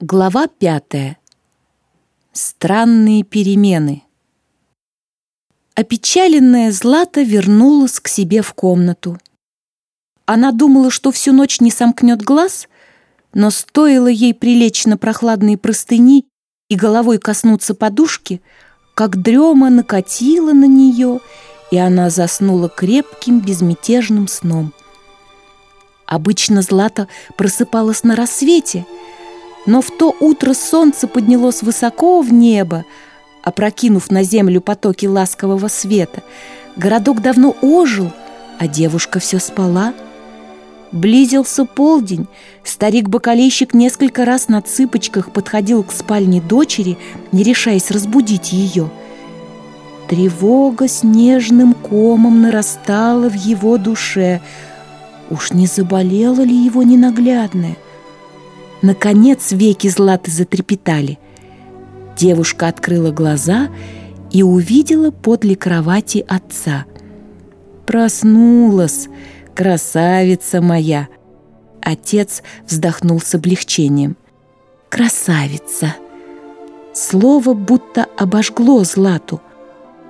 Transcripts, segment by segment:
Глава пятая. Странные перемены. Опечаленная Злата вернулась к себе в комнату. Она думала, что всю ночь не сомкнет глаз, но стоило ей прилечь на прохладные простыни и головой коснуться подушки, как дрема накатила на нее, и она заснула крепким безмятежным сном. Обычно Злата просыпалась на рассвете — но в то утро солнце поднялось высоко в небо, опрокинув на землю потоки ласкового света. Городок давно ожил, а девушка все спала. Близился полдень. Старик-бокалейщик несколько раз на цыпочках подходил к спальне дочери, не решаясь разбудить ее. Тревога снежным комом нарастала в его душе. Уж не заболела ли его ненаглядная? Наконец веки Златы затрепетали. Девушка открыла глаза и увидела подле кровати отца. «Проснулась, красавица моя!» Отец вздохнул с облегчением. «Красавица!» Слово будто обожгло Злату.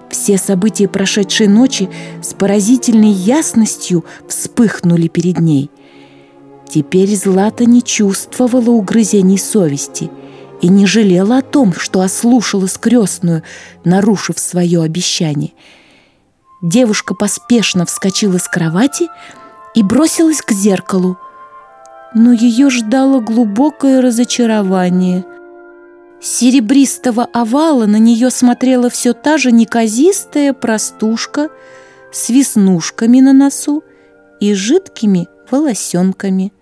Все события прошедшей ночи с поразительной ясностью вспыхнули перед ней. Теперь Злата не чувствовала угрызений совести и не жалела о том, что ослушала скрестную, нарушив свое обещание. Девушка поспешно вскочила с кровати и бросилась к зеркалу. Но ее ждало глубокое разочарование. Серебристого овала на нее смотрела все та же неказистая простушка с веснушками на носу и жидкими волосенками.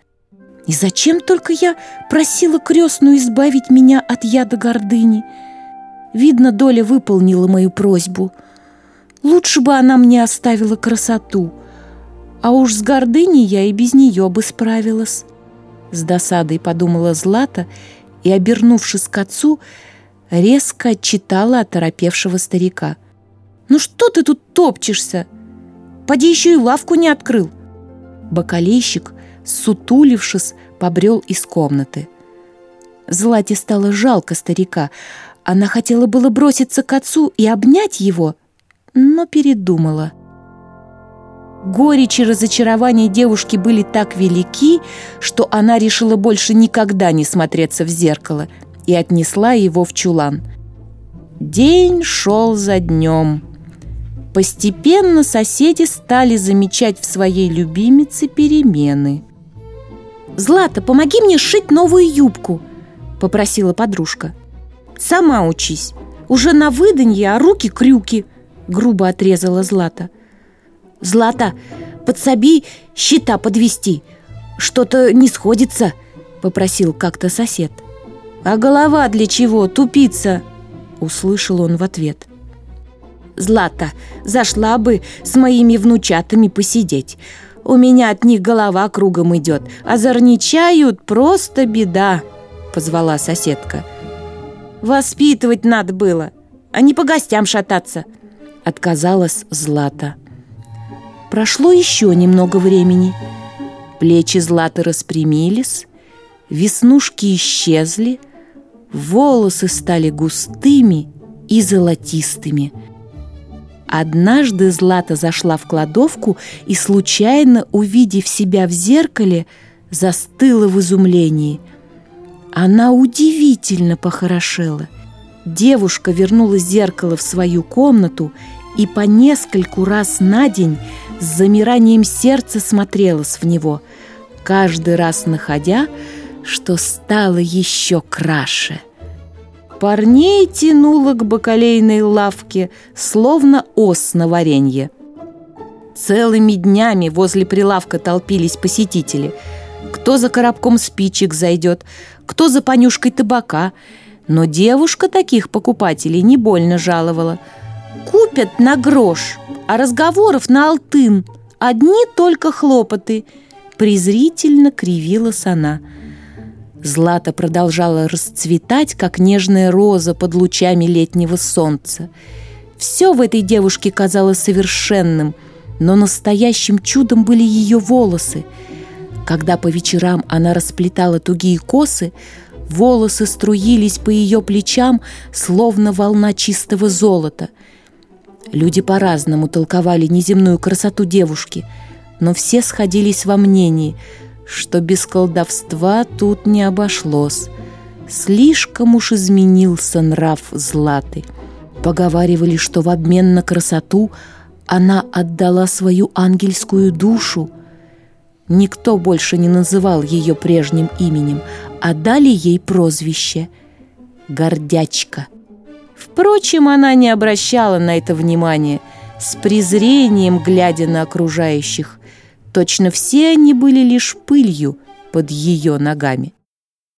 И зачем только я просила крестную избавить меня от яда гордыни? Видно, Доля выполнила мою просьбу. Лучше бы она мне оставила красоту, а уж с гордыней я и без нее бы справилась. С досадой подумала Злата и, обернувшись к отцу, резко отчитала оторопевшего старика. «Ну что ты тут топчешься? Поди еще и лавку не открыл!» Бакалейщик сутулившись, побрел из комнаты. Злате стало жалко старика. Она хотела было броситься к отцу и обнять его, но передумала. Горечь и разочарование девушки были так велики, что она решила больше никогда не смотреться в зеркало и отнесла его в чулан. День шел за днем. Постепенно соседи стали замечать в своей любимице перемены – «Злата, помоги мне сшить новую юбку!» — попросила подружка. «Сама учись. Уже на выданье, а руки крюки!» — грубо отрезала Злата. «Злата, подсоби щита подвести. Что-то не сходится!» — попросил как-то сосед. «А голова для чего, тупица?» — услышал он в ответ. «Злата, зашла бы с моими внучатами посидеть. У меня от них голова кругом идет. Озорничают просто беда», — позвала соседка. «Воспитывать надо было, а не по гостям шататься», — отказалась Злата. Прошло еще немного времени. Плечи Златы распрямились, веснушки исчезли, волосы стали густыми и золотистыми — Однажды Злата зашла в кладовку и, случайно увидев себя в зеркале, застыла в изумлении. Она удивительно похорошела. Девушка вернула зеркало в свою комнату и по нескольку раз на день с замиранием сердца смотрелась в него, каждый раз находя, что стало еще краше. Парней тянуло к бакалейной лавке, словно ос на варенье. Целыми днями возле прилавка толпились посетители. Кто за коробком спичек зайдет, кто за понюшкой табака. Но девушка таких покупателей не больно жаловала. Купят на грош, а разговоров на алтын. Одни только хлопоты. Презрительно кривилась она – Злата продолжала расцветать, как нежная роза под лучами летнего солнца. Все в этой девушке казалось совершенным, но настоящим чудом были ее волосы. Когда по вечерам она расплетала тугие косы, Волосы струились по ее плечам, словно волна чистого золота. Люди по-разному толковали неземную красоту девушки, но все сходились во мнении, что без колдовства тут не обошлось. Слишком уж изменился нрав Златы. Поговаривали, что в обмен на красоту она отдала свою ангельскую душу. Никто больше не называл ее прежним именем, а дали ей прозвище «Гордячка». Впрочем, она не обращала на это внимания, с презрением глядя на окружающих. Точно все они были лишь пылью под ее ногами.